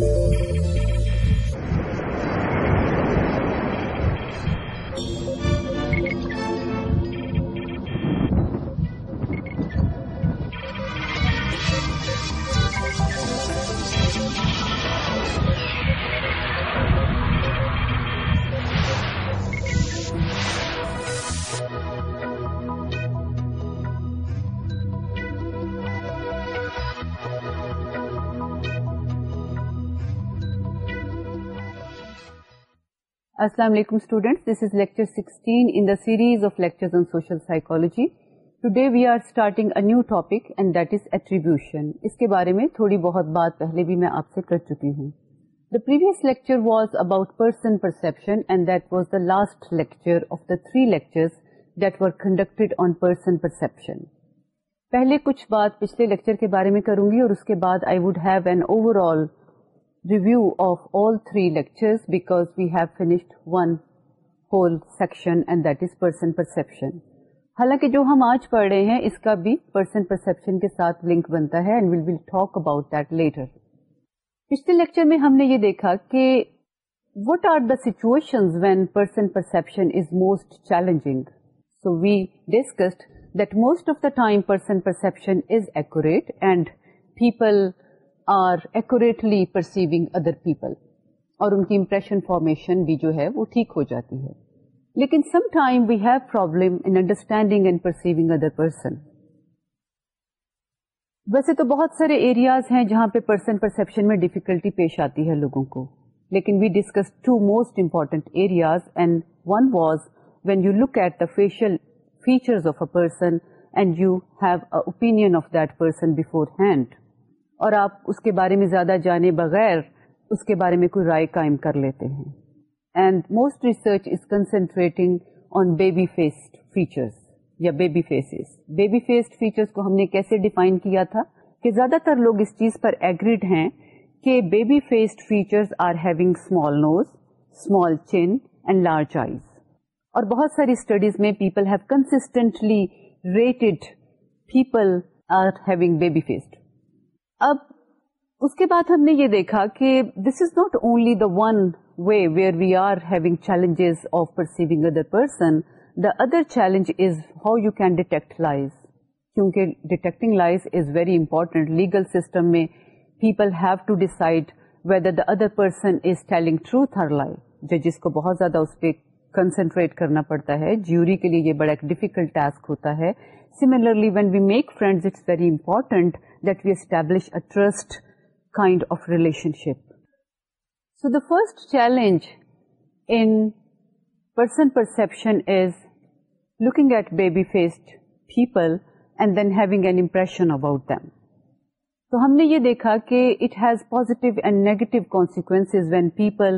Thank you. السلام علیکم students we are starting a new and that is سے کر چکی ہوں the previous lecture was about person perception last lecture person perception پہلے کچھ بات پچھلے لیکچر کے بارے میں کروں گی اور اس کے بعد I would have an overall review of all three lectures because we have finished one whole section and that is person perception حالانکہ جو ہم آج پڑھ رہے ہیں اس کا بھی پرسن پرسپشن کے ساتھ لنک بنتا ہے and talk about that later پچھلے لیکچر میں ہم نے یہ دیکھا کہ what are the situation when person perception is most challenging so we discussed that most of the time person perception is accurate and people accurately perceiving other people اور ان کی امپریشن فارمیشن بھی جو ہے وہ ٹھیک ہو جاتی ہے لیکن some time we have problem in understanding and perceiving other person ویسے تو بہت سارے ایریاز ہیں جہاں پہ پرسن پرسپشن میں ڈیفیکلٹی پیش آتی ہے لوگوں کو لیکن we discuss two most important areas and one was when you look at the facial features of a person and you have opinion of that person beforehand اور آپ اس کے بارے میں زیادہ جانے بغیر اس کے بارے میں کوئی رائے قائم کر لیتے ہیں and most research is concentrating on baby faced features یا baby faces baby faced features کو ہم نے کیسے ڈیفائن کیا تھا کہ زیادہ تر لوگ اس چیز پر ایگریڈ ہیں کہ baby faced features are having small nose small chin and large eyes اور بہت ساری اسٹڈیز میں people have constantly rated people are having baby faced اب اس کے بعد ہم نے یہ دیکھا کہ this is not only the one way where we are having challenges of perceiving other person the other challenge is how you can detect lies کیونکہ detecting lies is very important legal system میں people have to decide whether the other person is telling true Thar life ججز کو بہت زیادہ اس پہ concentrate کرنا پڑتا ہے جیوری کے لیے یہ بڑا ایک ڈیفیکلٹ ٹاسک ہوتا ہے similarly when we make friends it's very important trust kind of relationship so the first challenge perceiving at baby faced people and then he an impression about them تو ہم نے یہ دیکھا کہ it has positive and negative consequences when people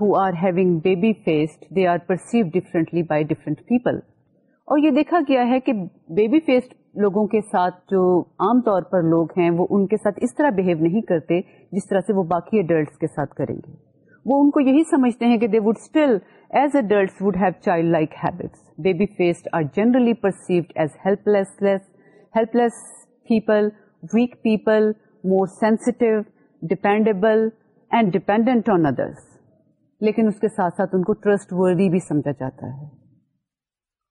who are having baby faced they are perceive differently by different people اور یہ دیکھا گیا ہے کہ بیبی فیسڈ لوگوں کے ساتھ جو عام طور پر لوگ ہیں وہ ان کے ساتھ اس طرح بہیو نہیں کرتے جس طرح سے وہ باقی اڈلٹس کے ساتھ کریں گے وہ ان کو یہی سمجھتے ہیں کہ they would still as adults would have child like habits baby faced are generally perceived as helpless less helpless people weak people more sensitive dependable and dependent on others لیکن اس کے ساتھ ساتھ ان کو trust وردی بھی سمجھا جاتا ہے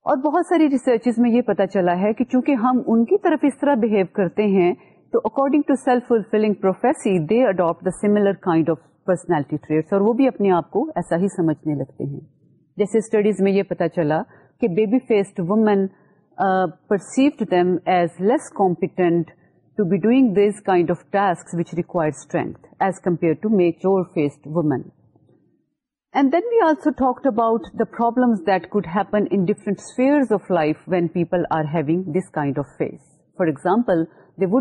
اور بہت ساری ریسرچ میں یہ پتا چلا ہے کہ چونکہ ہم ان کی طرف اس طرح بہیو کرتے ہیں تو according to self fulfilling prophecy they adapt similar kind of personality traits اور وہ بھی اپنے آپ کو ایسا ہی سمجھنے لگتے ہیں جیسے اسٹڈیز میں یہ پتا چلا کہ baby faced women perceived them as less competent to be doing this kind of task which require strength as compare to mature faced women and then we also talk about example, that would be of life when people for example jobs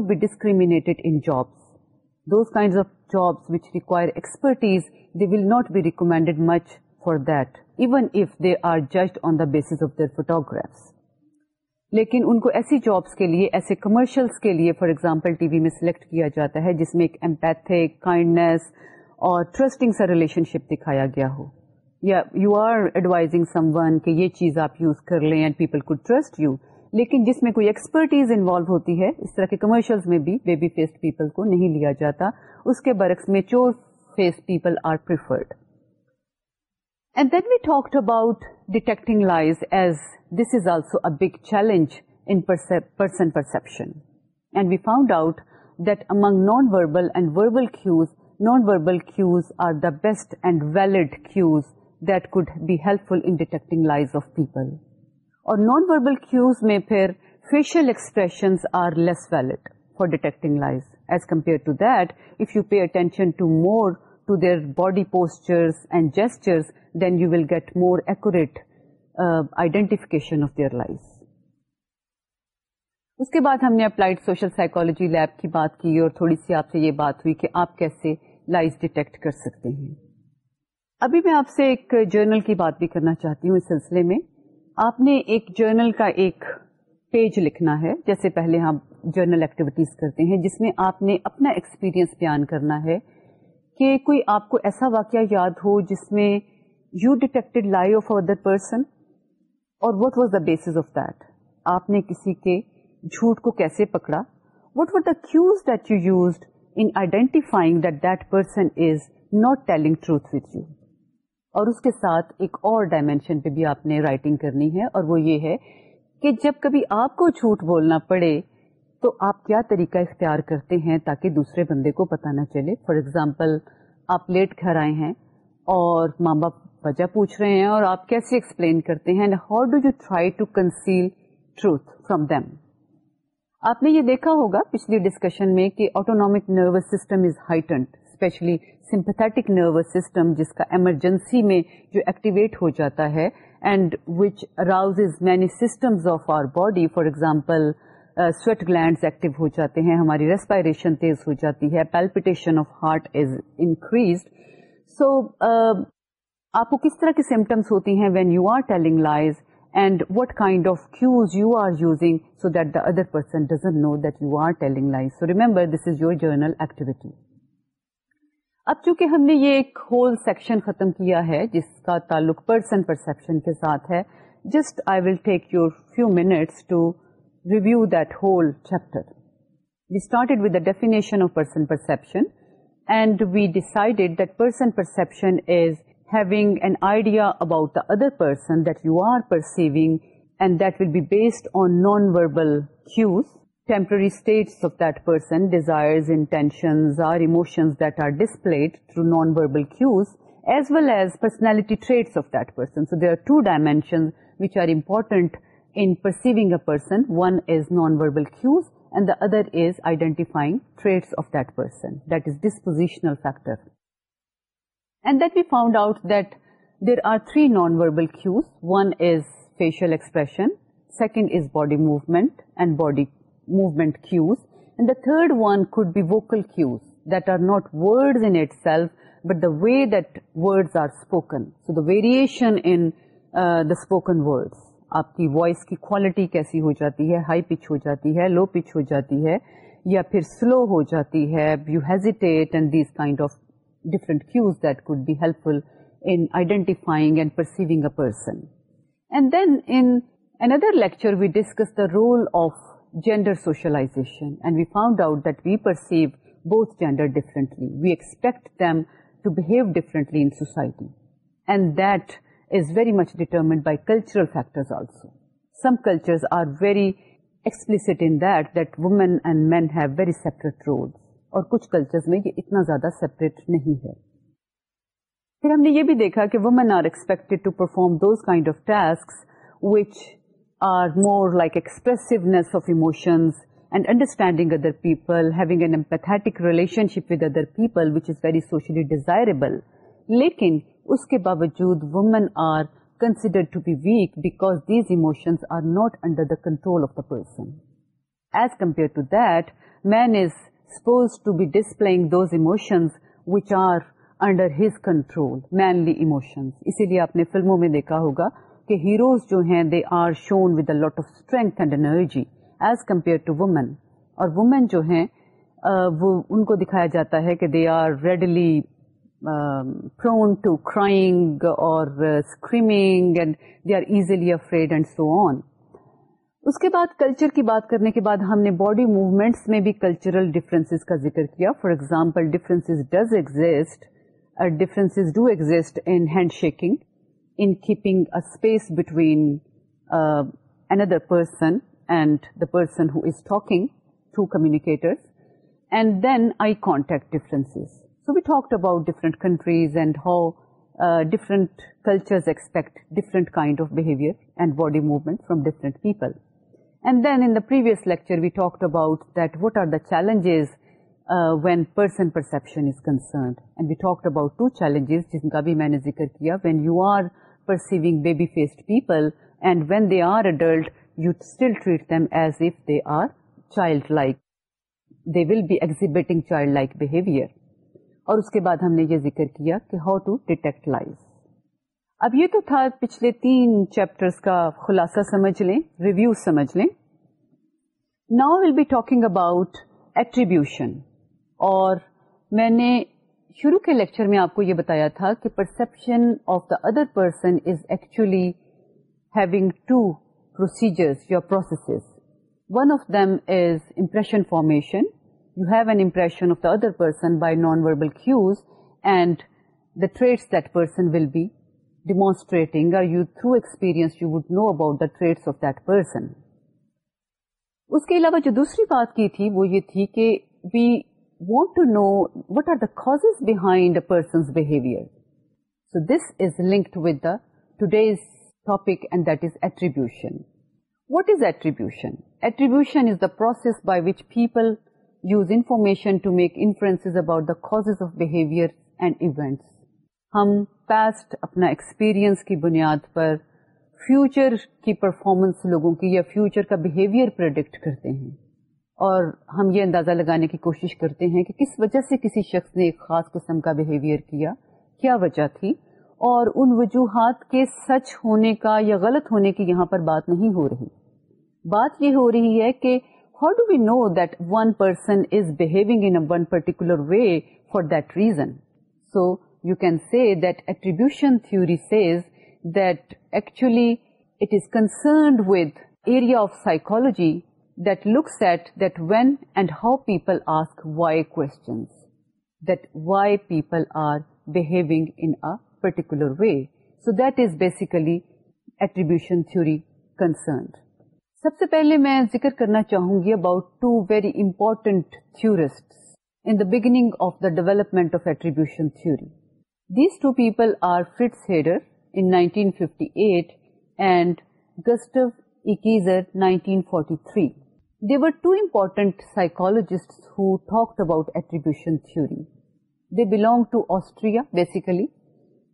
would be expertise, they will not be recommended much for that even if they are judged on the basis of their photographs لیکن ان کو ایسی jobs کے لیے ایسے commercials کے لیے for example TV میں سلیکٹ کیا جاتا ہے جس میں ایک ایمپیتھک کائنڈنیس اور ٹرسٹنگ سا ریلیشن شپ دکھایا گیا ہو یا you are advising someone کہ یہ چیز آپ یوز کر لیں اینڈ پیپل کو ٹرسٹ یو لیکن جس میں کوئی ایکسپرٹیز انوالو ہوتی ہے اس طرح کے کمرشلز میں بھی بیبی فیسڈ پیپل کو نہیں لیا جاتا اس کے برعکس mature face people are preferred and then we talked about detecting lies as this is also a big challenge in person perception and we found out that among non verbal and verbal nonverbal cues are the best and valid cues that could be helpful detecting lies of people اور non verbal cues میں پھر facial compare to that you pay attention to more to their body and postures then you will get more accurate identification of their life اس کے بعد ہم نے applied social psychology lab کی بات کی اور تھوڑی سی آپ سے یہ بات ہوئی کہ آپ کیسے لائز ڈیٹیکٹ کر سکتے ہیں ابھی میں آپ سے ایک جرنل کی بات بھی کرنا چاہتی ہوں اس سلسلے میں آپ نے ایک جرنل کا ایک پیج لکھنا ہے جیسے پہلے ہم جرنل ایکٹیویٹیز کرتے ہیں جس میں آپ نے اپنا ایکسپیرینس بیان کرنا ہے کہ کوئی آپ کو ایسا واقعہ یاد ہو جس میں you detected lie of other person اور what was the basis of that آپ نے کسی کے جھوٹ کو کیسے پکڑا what were the cues that you used اور اس کے ساتھ ایک اور ڈائمینشن پہ بھی آپ نے رائٹنگ کرنی ہے اور وہ یہ ہے کہ جب کبھی آپ کو جھوٹ بولنا پڑے تو آپ کیا طریقہ اختیار کرتے ہیں تاکہ دوسرے بندے کو پتہ نہ چلے فار ایگزامپل آپ لیٹ گھر آئے ہیں اور ماں باپ وجہ پوچھ رہے ہیں اور آپ کیسے ایکسپلین کرتے ہیں how do you try to conceal truth them آپ نے یہ دیکھا ہوگا پچھلی ڈسکشن میں کہ autonomic nervous system is heightened especially sympathetic nervous system جس کا ایمرجنسی میں جو ایکٹیویٹ ہو جاتا ہے and which arouse many systems of our body for example sweat glands active ہو جاتے ہیں ہماری ریسپائریشن تیز ہو جاتی ہے palpitation of heart is increase so آپ کو کس طرح کی سمٹمس ہوتی ہیں when you are telling lies and what kind of cues you are using so that the other person know know that you are telling So so remember this is your journal اب چونکہ ہم نے یہ ایک whole section ختم کیا ہے جس کا تعلق پرسن پرسپشن کے ساتھ ہے just I will take your few minutes to review that whole chapter we started with the definition of person perception and we decided that person perception is having an idea about the other person that you are perceiving, and that will be based on non-verbal cues, temporary states of that person, desires, intentions, or emotions that are displayed through non-verbal cues, as well as personality traits of that person. So there are two dimensions which are important in perceiving a person. One is non-verbal cues, and the other is identifying traits of that person. That is dispositional factor. And that we found out that there are three non verbal cues one is facial expression second is body movement and body movement be third one could be vocal that are not but the self but the way that so are spoken so the variation spoken words آپ کی voice کی quality کیسی ہو جاتی ہے high pitch ہو جاتی ہے low pitch ہو جاتی ہے یا پھر سلو ہو جاتی ہے you hesitate and these kind of different cues that could be helpful in identifying and perceiving a person. And then in another lecture, we discussed the role of gender socialization, and we found out that we perceive both gender differently. We expect them to behave differently in society, and that is very much determined by cultural factors also. Some cultures are very explicit in that women and men have very separate roles. اور کچھ cultures میں یہ اتنا زیادہ separate نہیں ہے پھر ہم نے یہ بھی دیکھا کہ women are expected to perform those kind of task which are more like expressiveness of emotions and understanding other people having an empathic relationship with other people which is very socially desirable لیکن اس کے باوجود women are consider to be weak because these emotions are not under the control of the person as compare to that men is اسی لیے آپ نے فلموں میں دیکھا ہوگا کہ ہیروز جو ہیں they are shown with a lot of strength and energy as compare to women اور وومین جو ہیں وہ ان کو دکھایا جاتا ہے کہ they are readily prone to crying اور فریڈ اینڈ سو آن اس کے بعد کلچر کی بات کرنے کے بعد ہم نے باڈی موومینٹس میں بھی کلچرل ڈفرینس کا ذکر کیا for example difference does exist difference do exist in hand shaking in keeping a space between another person and the person who is talking through communicator and then eye contact difference so we talk about different countries and how different cultures expect different kind of behaviour and body movement from different people and then in person lecture we talk about that what are the challenges when person perception is concerned and we talk about two challenges جن کا بھی میں نے ذکر کیا when you are perceiving baby faced people and when they are adult you still treat them as if they are child like they will be exhibiting child like behaviour اور اس کے بعد ہم نے یہ ذکر کیا کہ ہاؤ ٹو ڈیٹیکٹ لائز اب یہ تو تھا پچھلے تین چیپٹرز کا خلاصہ سمجھ لیں ریویو سمجھ لیں now will be talking about attribution اور میں نے شروع کے لیکچر میں آپ کو یہ بتایا تھا کہ perception of the other person is actually having two procedures your processes one of them is impression formation you have an impression of the other person by non verbal cues and the traits that person will be demonstrating through experience you would know about of that person اس کے علاوہ جو دوسری بات کی تھی وہ یہ تھی کہ we want know what are the causes behind persons so this is linked with these topic and that is attribution what is attribution is the process by which people use information to make inferences about causes of behaviour and events ہم past اپنا experience کی بنیاد پر future کی performance لوگوں کی یا future کا بہیویئر پرڈکٹ کرتے ہیں اور ہم یہ اندازہ لگانے کی کوشش کرتے ہیں کہ کس وجہ سے کسی شخص نے ایک خاص قسم کا بہیویئر کیا کیا وجہ تھی اور ان وجوہات کے سچ ہونے کا یا غلط ہونے کی یہاں پر بات نہیں ہو رہی بات یہ ہو رہی ہے کہ how do we know that one person is behaving in particular way for that reason so you can see actually it says concerned it is concerned with area of at that looks at how and how people ask why why people are behaving in a particular way so that is basically attribution theory concerned سب سے پہلے میں ذکر کرنا چاہوں گی about two very important تھورسٹ in the beginning of the development of attribution theory These two people are Fritz Hader in 1958 and Gustav Ekeser, 1943. They were two important psychologists who talked about attribution theory. They belong to Austria, basically.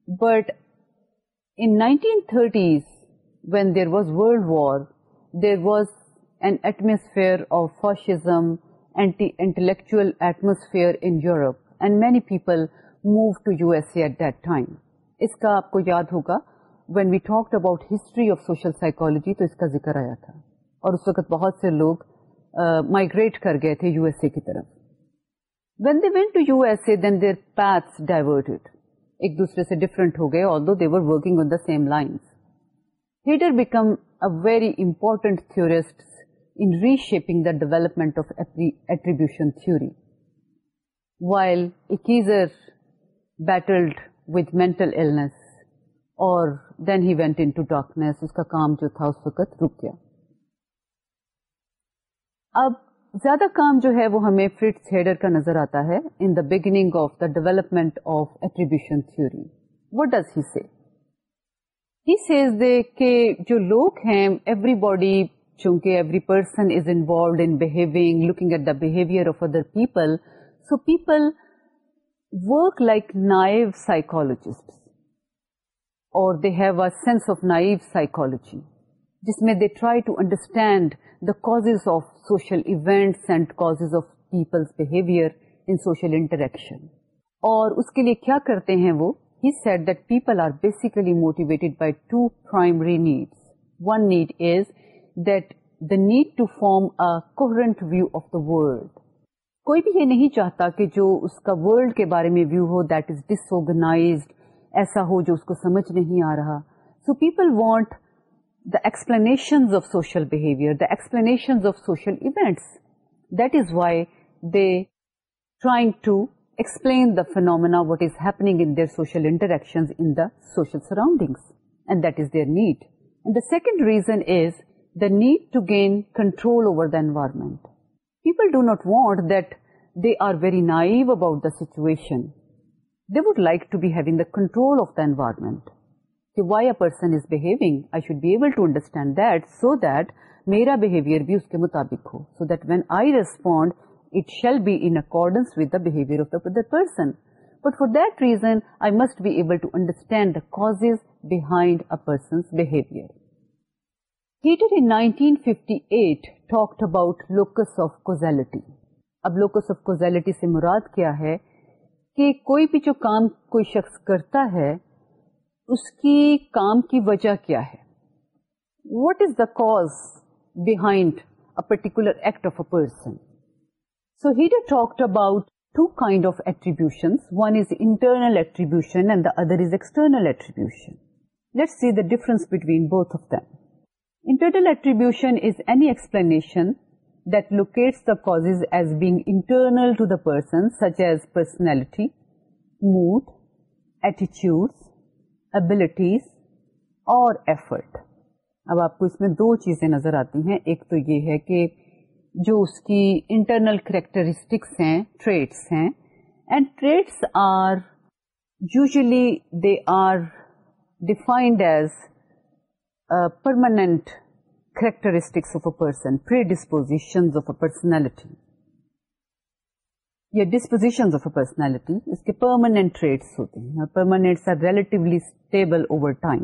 But in 1930s, when there was World War, there was an atmosphere of fascism, anti-intellectual atmosphere in Europe, and many people move to USA at that time. اس کا آپ کو یاد ہوگا when we talked about history of social psychology تو اس کا ذکر آیا تھا اور اس وقت بہت سے لوگ مائگریٹ کر گئے تھے یو ایس اے کی طرف when they went to U S A then their path diverted ایک دوسرے سے ڈفرنٹ ہو گئے although they were working on the same line Heider became a very important تھورسٹ in reshaping the development of attribution theory while اکیزر battled with mental کام جو تھا اس وقت رک گیا اب زیادہ کام جو ہے وہ ہمیں فریڈر کا نظر آتا ہے development of attribution theory what does he جو لوگ ہیں ایوری باڈی چونکہ every person is involved in look at the behaviour of other people so people work like naive psychologists naive psychology جس میں they try to understand the cause of social event کا اس کے لیے کیا کرتے ہیں وہ he said that people are basically motivate by two primary needs one need is that the need to form coherent view of the world کوئی بھی یہ نہیں چاہتا کہ جو اس کا ورلڈ کے بارے میں ویو ہو دیٹ از ڈس آرگنائزڈ ایسا ہو جو اس کو سمجھ نہیں آ رہا so people want the داسپلینشن of social behaviour the داسپلینشن of social events that is why they trying to explain the phenomena what is happening in their social interaction in the social surroundings and that is their need and the second reason is the need to gain control over the environment people do not want they are very now about the session they would like to being the control of the environment person I should be able to understand that so that میرا behaviour بھی اس کے مطابق ہو so that what I respond it shall be in accordance with their person but for that reason I must be able to understand the cause behind a persons 1958 کوئی بھی جو کام کوئی شخص کرتا ہے اس کی کام کی وجہ کیا ہے about is the cause attributions. Act of internal person so the other about two kind of attribution one is internal both of them internal attribution explanation to the cause as internal personality mood attitudes abilities اور effort اب آپ کو اس میں دو چیزیں نظر آتی ہیں ایک تو یہ ہے کہ جو اس کی انٹرنل کریکٹرسٹکس ہیں ٹریٹس ہیں and traits are usually they are defined as permanent characteristics of a person predisposition of a personality یا ڈسپوزیشن آف اے پرسنالٹی اس کے پرماننٹ ٹریٹس ہوتے ہیں اور permanents relatively stable over time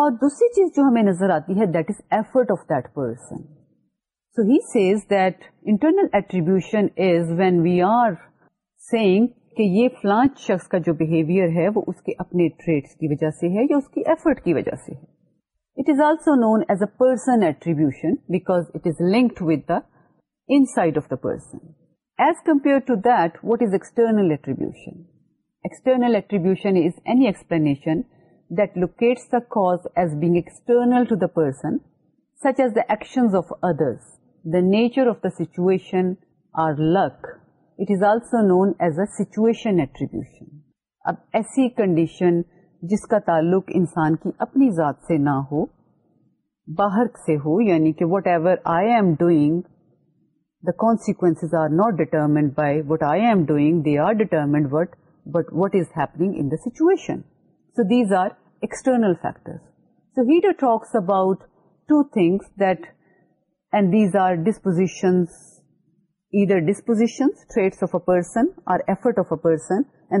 اور دوسری چیز جو ہمیں نظر آتی ہے that is effort of that person so he says that internal attribution is when we are seeing کہ یہ فلاں شخص کا جو بہیویئر ہے وہ اس کے اپنے ٹریٹس کی وجہ سے ہے یا اس کی ایفرٹ کی وجہ سے ہے it is also known as a person person attribution attribution attribution because it is is is linked with the the the inside of as as compare to that that external external any explanation locates cause being external to the person such as the ارشن of others the nature of the situation or luck it is also known as a attribution اب ایسی کنڈیشن جس کا تعلق انسان کی اپنی ذات سے نہ ہو باہر سے ہو یعنی کہ whatever I am doing the consequence are determined by what I am doing they are determined what but what is happening in the situation so these are external factor so talks about two things that and these are dispositions thread of a percent of a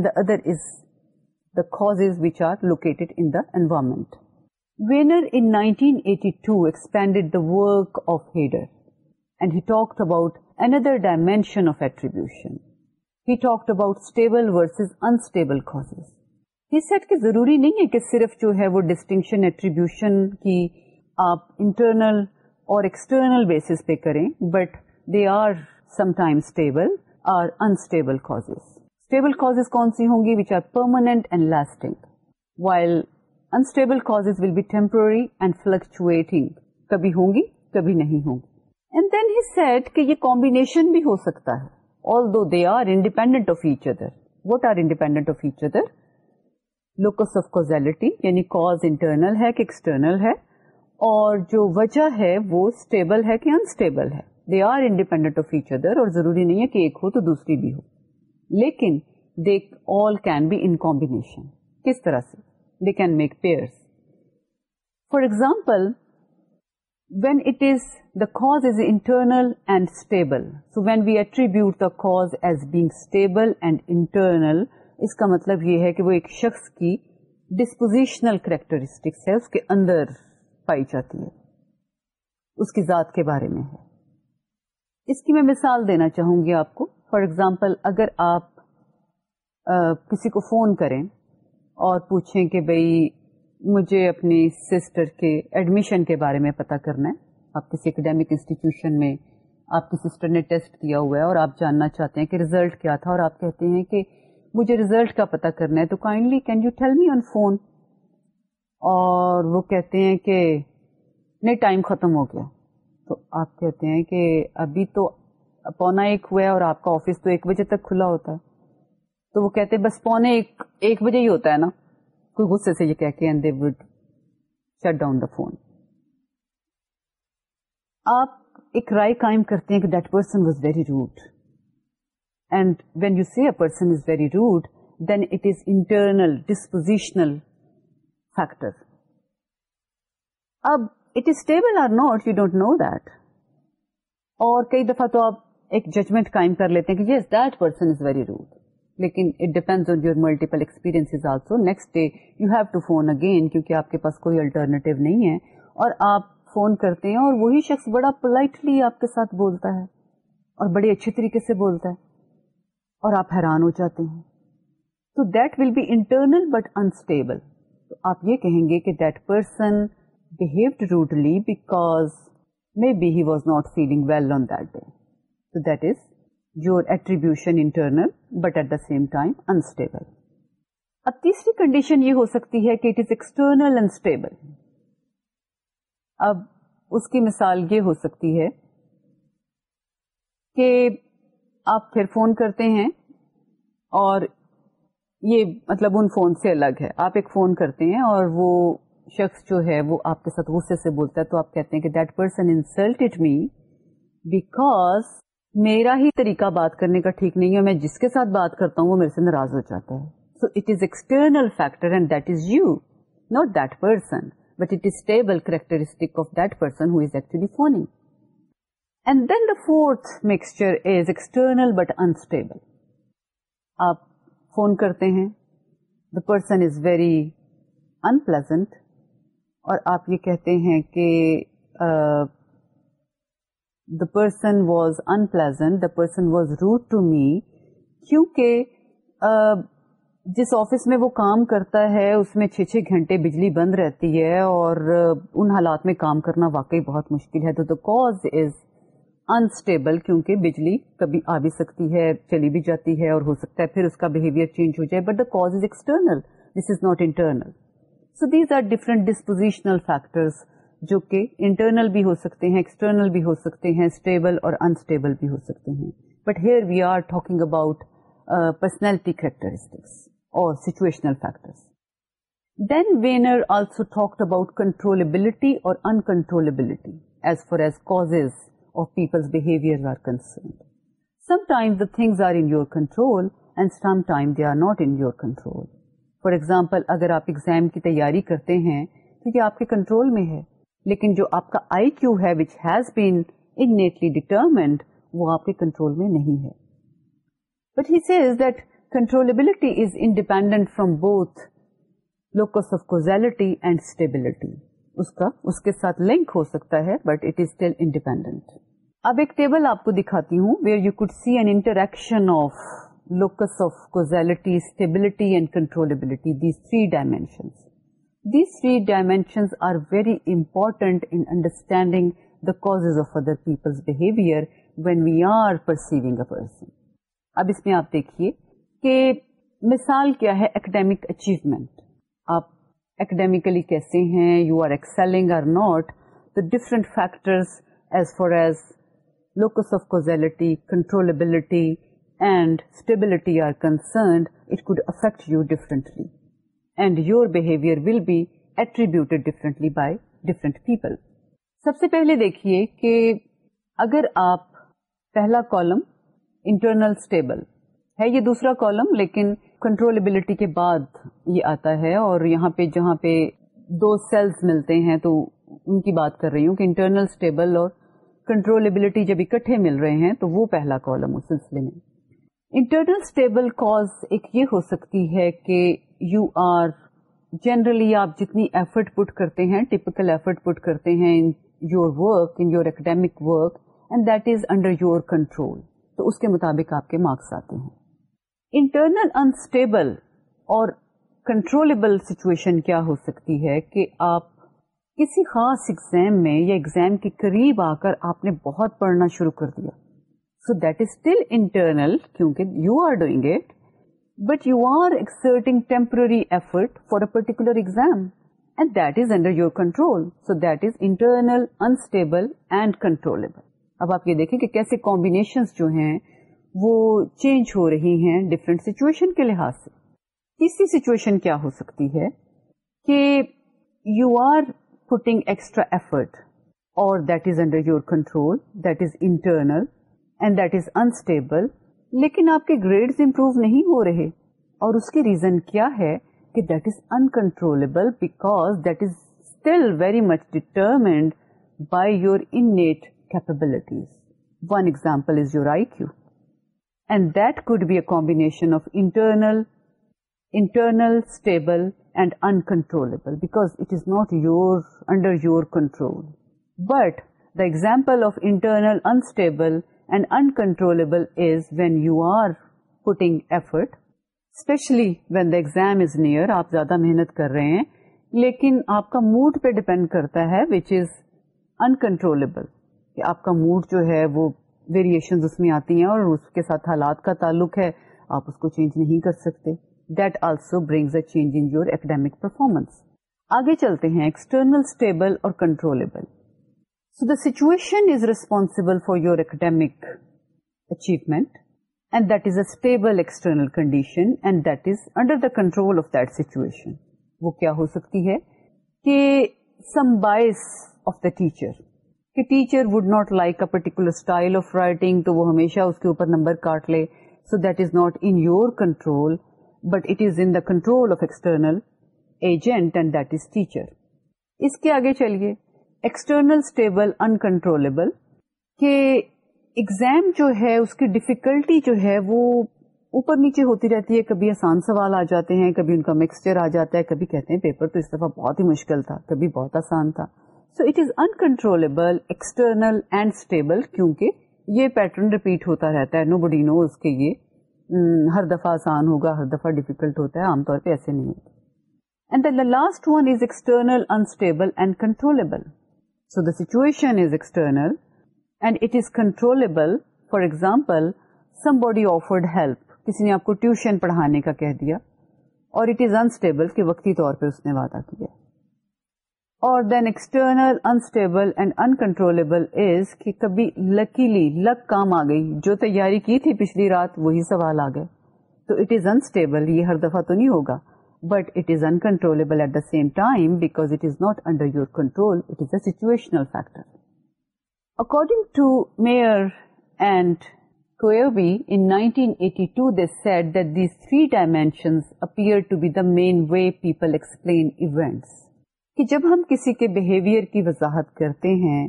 locations unstable ضروری نہیں ہے کہ صرف جو ہے وہ distinction attribution کی آپ انٹرنل اور ایکسٹرنل بیس پہ کریں but they are some time stable or unstable causes stable causes کون سی ہوں گی which are permanent and lasting while unstable cause will be temporary and fluctuate کبھی ہوں گی کبھی نہیں ہوں گی اینڈ دین یہ کومبینیشن بھی ہو سکتا ہے آل دو are independent of each other what are independent of each other locus of causality یعنی کاز انٹرنل ہے کہ ایکسٹرنل ہے اور جو وجہ ہے وہ اسٹیبل ہے کہ انسٹیبل ہے they are independent of each other اور ضروری نہیں ہے کہ ایک ہو تو دوسری بھی ہو لیکن they all can be in combination کس طرح سے they can make pairs for example when it is the cause is internal and stable so when we attribute the cause as being stable and internal اس کا مطلب یہ ہے کہ وہ ایک شخص کی ڈسپوزیشنل کریکٹرسٹکس ہے اس کے اندر پائی جاتی ہے اس کی ذات کے بارے میں ہے اس کی میں مثال دینا چاہوں گی آپ کو فار ایگزامپل اگر آپ آ, کسی کو فون کریں اور پوچھیں کہ بھائی مجھے اپنی سسٹر کے ایڈمیشن کے بارے میں پتہ کرنا ہے آپ کسی اکیڈیمک انسٹیٹیوشن میں آپ کی سسٹر نے ٹیسٹ دیا ہوا ہے اور آپ جاننا چاہتے ہیں کہ ریزلٹ کیا تھا اور آپ کہتے ہیں کہ مجھے ریزلٹ کا پتہ کرنا ہے تو kindly can you tell me on phone اور وہ کہتے ہیں کہ نہیں ٹائم ختم ہو گیا تو آپ کہتے ہیں کہ ابھی تو پونا ایک ہوا ہے اور آپ کا آفس تو ایک بجے تک کھلا ہوتا ہے تو وہ کہتے ہیں بس پونے ہی ہوتا ہے نا کوئی غصے سے یہ کہہ کے would shut down the phone آپ ایک رائے قائم کرتے ہیں کہ that person was very rude and when you see a person is very rude then it is internal dispositional factor اب یو ڈونٹ نو دیٹ اور کئی دفعہ تو آپ ایک ججمنٹ قائم کر لیتے ہیں آپ کے پاس کوئی الٹرنیٹو نہیں ہے اور آپ فون کرتے ہیں اور وہی شخص بڑا پولائٹلی آپ کے ساتھ بولتا ہے اور بڑے اچھے طریقے سے بولتا ہے اور آپ حیران ہو جاتے ہیں تو that will be internal but unstable تو آپ یہ کہیں گے کہ that person behaved rudely because maybe he was not feeling well on that day. So that is your attribution internal but at the same time unstable. اب تیسری condition یہ ہو سکتی ہے کہ اٹ از ایکسٹرنل انسٹیبل اب اس کی مثال یہ ہو سکتی ہے کہ آپ پھر فون کرتے ہیں اور یہ مطلب ان فون سے الگ ہے آپ ایک فون کرتے ہیں اور وہ شخص جو ہے وہ آپ کے ساتھ غصے سے بولتا ہے تو آپ کہتے ہیں کہ that person insulted me because میرا ہی طریقہ بات کرنے کا ٹھیک نہیں ہے میں جس کے ساتھ بات کرتا ہوں وہ میرے سے ناراض ہو جاتا ہے so it is external factor and that is you not that person but it is stable characteristic of that person is actually phoning and then the fourth mixture is external but unstable آپ phone کرتے ہیں the person is very unpleasant اور آپ یہ کہتے ہیں کہ the person was unpleasant the person was rude to me کیونکہ جس آفس میں وہ کام کرتا ہے اس میں چھ چھ گھنٹے بجلی بند رہتی ہے اور ان حالات میں کام کرنا واقعی بہت مشکل ہے تو دا کوز از انسٹیبل کیونکہ بجلی کبھی آ بھی سکتی ہے چلی بھی جاتی ہے اور ہو سکتا ہے پھر اس کا بہیویئر چینج ہو جائے but the cause is external this is not internal so these are different dispositional factors جو کہ انٹرنل بھی ہو سکتے ہیں ایکسٹرنل بھی ہو سکتے ہیں اسٹیبل اور انسٹیبل بھی ہو سکتے ہیں but here we are talking about personality characteristics اور situational factors then winner also talk about controllability اور uncontrollability as far as cause of Peoples behaviour are concerned things are in your control and sometimes they are not in you control for example اگر آپ exam کی تیاری کرتے ہیں تو یہ آپ کے کنٹرول میں ہے لیکن جو آپ کا آئی کیو ہے وچ ہیز بین انٹلی ڈیٹرمنڈ وہ آپ کے کنٹرول میں نہیں ہے but he says that controllability is independent from both locus of causality and stability اس کا اس کے ساتھ لنک ہو سکتا ہے but it is still independent اب ایک ٹیبل آپ کو دکھاتی ہوں where you could see an interaction of locus of causality, stability and controllability, these three dimensions. These three dimensions are very important in understanding the causes of other people's behavior when we are perceiving a person. اب اس میں آپ دیکھیے کہ مثال کیا ہے academic achievement آپ اکیڈیمیکلی کیسے ہیں you are excelling or not the different factor as far as locus of causality controllability and stability are concerned, it could affect you differently. And your behavior will be attributed differently by different people. سب سے پہلے دیکھیے کہ اگر آپ پہلا column internal stable ہے یہ دوسرا کالم لیکن کنٹرولبلٹی کے بعد یہ آتا ہے اور یہاں پہ جہاں پہ دو سیلس ملتے ہیں تو ان کی بات کر رہی ہوں کہ انٹرنل اسٹیبل اور کنٹرولبلٹی جب اکٹھے مل رہے ہیں تو وہ پہلا کالم اس سلسلے میں انٹرنل اسٹیبل کاز ایک یہ ہو سکتی ہے کہ یو آر جنرلی آپ جتنی ایفرٹ پٹ کرتے ہیں ٹیپکل ایفرٹ پٹ کرتے ہیں in in your your your work work academic and that is under control تو اس کے مطابق آپ کے مارکس آتے ہیں انٹرنل انسٹیبل اور کنٹرولبل سچویشن کیا ہو سکتی ہے کہ آپ کسی خاص ایگزام میں یا ایگزام کے قریب آ کر آپ نے بہت پڑھنا شروع کر دیا so that is still internal کیونکہ you are doing it but you are exerting temporary effort for a particular exam and that is under your control so that is internal unstable and control اب آپ یہ دیکھیں کہ کیسے combination جو ہیں وہ چینج ہو رہی ہیں ڈفرینٹ سچویشن کے لحاظ سے تیسری سچویشن کیا ہو سکتی ہے کہ you are putting extra effort اور that is under your control that is internal and that is unstable لیکن آپ کے گریڈز امپروو نہیں ہو رہے اور اس کی ریزن کیا ہے کہ that is in because that is still very much determined by your innate capabilities one example is your I Q and that could be a combination of internal internal stable and because it is not your under your control but the example of internal unstable and uncontrollable exam is near آپ زیادہ محنت کر رہے ہیں لیکن آپ کا mood پہ ڈپینڈ کرتا ہے وچ از ان کنٹرول آپ کا موڈ جو ہے وہ ویریشن اس میں آتی ہیں اور اس کے ساتھ حالات کا تعلق ہے آپ اس کو چینج نہیں کر سکتے that also brings a change in your academic performance آگے چلتے ہیں ایکسٹرنل اسٹیبل اور controllable so the situation is responsible for your academic achievement and that is a condition and that is under the control of that situation وہ کیا ہو سکتی ہے کہ some bias of the teacher کہ teacher would not like a particular style of writing تو وہ ہمیشہ اس کے اوپر نمبر کاٹ لے so that is not in your control but it is in the control of external agent and that is teacher اس کے آگے چلیے ایکسٹرنل اسٹیبل انکنٹرولیبل ایگزام جو ہے اس کی ڈفیکلٹی جو ہے وہ اوپر نیچے ہوتی رہتی ہے کبھی آسان سوال آ جاتے ہیں کبھی ان کا مکسچر آ جاتا ہے کبھی کہتے ہیں پیپر تو اس دفعہ بہت ہی مشکل تھا کبھی بہت آسان تھا so it is in external and stable کیونکہ یہ پیٹرن ریپیٹ ہوتا رہتا ہے نو نو اس کے یہ ہر دفعہ آسان ہوگا ہر دفعہ ڈفیکلٹ ہوتا ہے عام طور پہ ایسے نہیں ہوتے and the last one is external unstable and controllable for example help کسی نے ٹیوشن پڑھانے کا کہہ دیا اور کبھی لکیلی لک کام آ گئی جو تیاری کی تھی پچھلی رات وہی سوال آ گئے تو اٹ از انسٹیبل یہ ہر دفعہ تو نہیں ہوگا but it is in control at the same time because سنل according these three dimensions appear explain event کہ جب ہم کسی کے بہیویئر کی وضاحت کرتے ہیں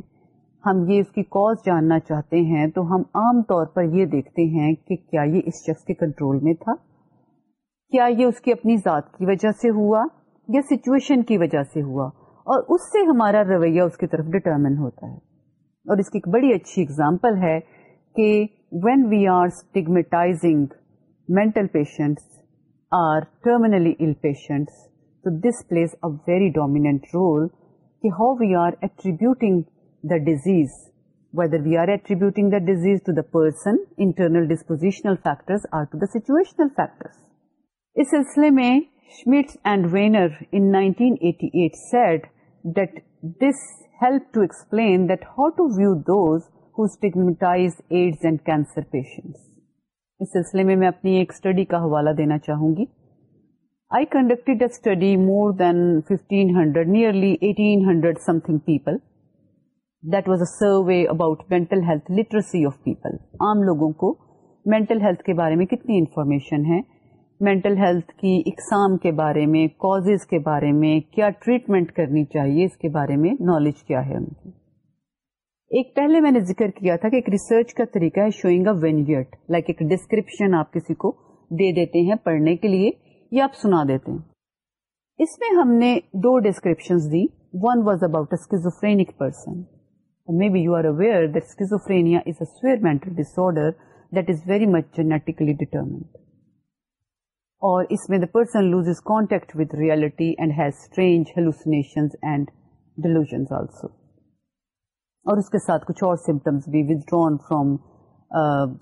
ہم یہ اس کی کاز جاننا چاہتے ہیں تو ہم عام طور پر یہ دیکھتے ہیں کہ کیا یہ اس شخص کے کنٹرول میں تھا کیا یہ اس کی اپنی ذات کی وجہ سے ہوا یا سچویشن کی وجہ سے ہوا اور اس سے ہمارا رویہ اس کی طرف ڈٹرمن ہوتا ہے اور اس کی ایک بڑی اچھی اگزامپل ہے کہ when we are stigmatizing mental patients are terminally this plays a very dominant role کہ how we are attributing the disease whether we are attributing the disease to the person internal dispositional situational factor سلسلے میں اپنی ایک study کا حوالہ دینا چاہوں گی I conduct more than hundred nearly something people that was a survey about mental um لوگوں کو مینٹل کے بارے میں کتنی انفارمیشن ہیں مینٹل ہیلتھ کی اقسام کے بارے میں کاز کے بارے میں کیا ٹریٹمنٹ کرنی چاہیے اس کے بارے میں نالج کیا ہے ان کی ایک پہلے میں نے ذکر کیا تھا کہ ایک ریسرچ کا طریقہ ہے شوئنگ اے وینگیٹ لائک ایک ڈسکرپشن آپ کسی کو دے دیتے ہیں پڑھنے کے لیے یا آپ سنا دیتے ہیں اس میں ہم نے دو ڈسکرپشن دی one was about schizophrenic person may be you are aware that that schizophrenia is is a severe mental disorder very much genetically determined اور اس میں the person loses his contact with reality and has strange and also اور اس کے ساتھ کچھ اور symptoms بھی with from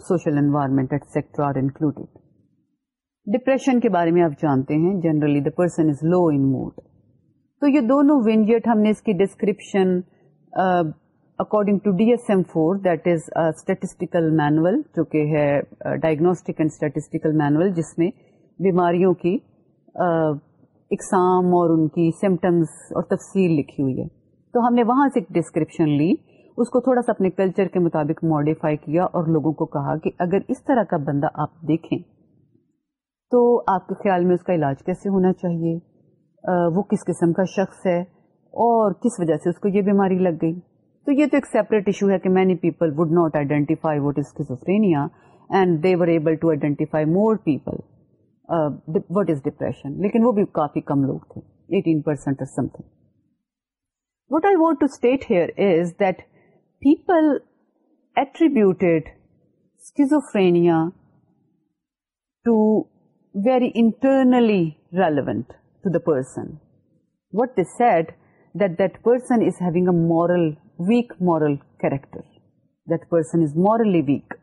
social environment etcetera are included depression کے بارے میں آپ جانتے ہیں generally the person is love in mood تو یہ دونوں ونجیٹ ہم نے اس کی description according to D S M four that is statistical manual جو کہ ہے ڈائگنوسٹک اینڈ اسٹیٹسٹیکل مینوئل جس میں بیماریوں کی اقسام اور ان کی سمٹمس اور تفصیل لکھی ہوئی ہے تو ہم نے وہاں سے ایک ڈسکرپشن لی اس کو تھوڑا سا اپنے کلچر کے مطابق ماڈیفائی کیا اور لوگوں کو کہا کہ اگر اس طرح کا بندہ آپ دیکھیں تو آپ کے خیال میں اس کا علاج کیسے ہونا چاہیے وہ کس قسم کا شخص ہے اور کس وجہ سے اس کو یہ بیماری لگ گئی تو یہ تو ایک سیپریٹ ایشو ہے کہ many people would not identify what is schizophrenia and they were able to identify more people what is depression لیکن وہ بھی کافی کم لوگ تھے eighteen percent something what I want to state here is that people attributed schizophrenia to very internally relevant to the person what is said that that person is having a moral weak moral character that person is morally week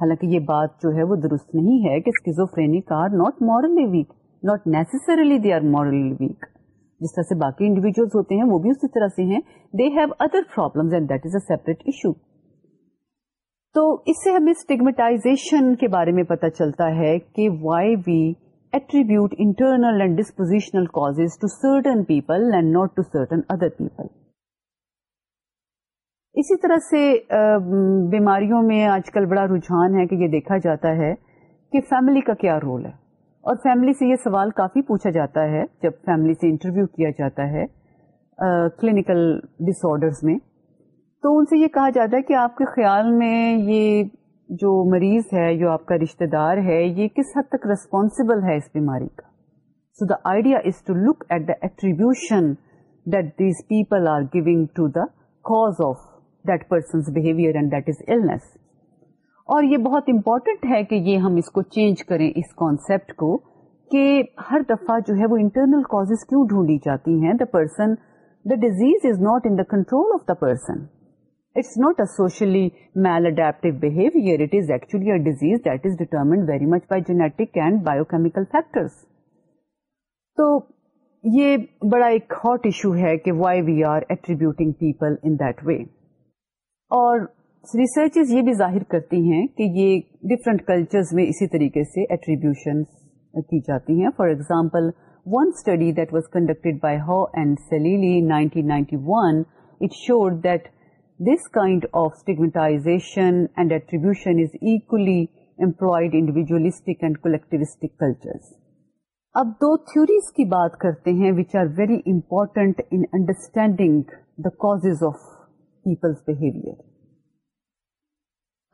حالانکہ یہ بات جو ہے وہ درست نہیں ہے کہ schizophrenic are not morally weak not necessarily they are morally weak جس طرح سے باقی انڈیویجلس ہوتے ہیں وہ بھی اسی طرح سے ہیں they have other problem separate issue تو اس سے ہمیں اسٹیگمیٹائزیشن کے بارے میں پتا چلتا ہے کہ why we attribute internal and dispositional cause to certain people and not to certain other people اسی طرح سے بیماریوں میں آج کل بڑا رجحان ہے کہ یہ دیکھا جاتا ہے کہ فیملی کا کیا رول ہے اور فیملی سے یہ سوال کافی پوچھا جاتا ہے جب فیملی سے انٹرویو کیا جاتا ہے کلینکل ڈس آرڈرز میں تو ان سے یہ کہا جاتا ہے کہ آپ کے خیال میں یہ جو مریض ہے جو آپ کا رشتہ دار ہے یہ کس حد تک ریسپانسبل ہے اس بیماری کا so the idea is to look at the attribution that these people are giving to the cause of behavior and that is illness. اور یہ بہت امپورٹنٹ ہے کہ یہ ہم اس کو چینج کریں اس کانسیپٹ کو کہ ہر دفعہ جو ہے وہ انٹرنل کاز کیوں ڈھونڈی جاتی ہیں the person the disease is not in control of the person it's not a socially maladaptive behaviour it is actually a disease that is determined very much by genetic and biochemical factor تو یہ بڑا ایک hot issue ہے کہ why we are attributing people in that way اور research یہ بھی ظاہر کرتی ہیں کہ یہ ڈفرینٹ کلچرز میں اسی طریقے سے ایٹریبیوشن کی جاتی ہیں for example one study that was conducted by ہا and سلیلی nineteen ninety one it showed that this kind of stigmatization and attribution is equally employed individualistic and collectivistic cultures اب دو تھیوریز کی بات کرتے ہیں which are very important in understanding the cause of Peoples behaviour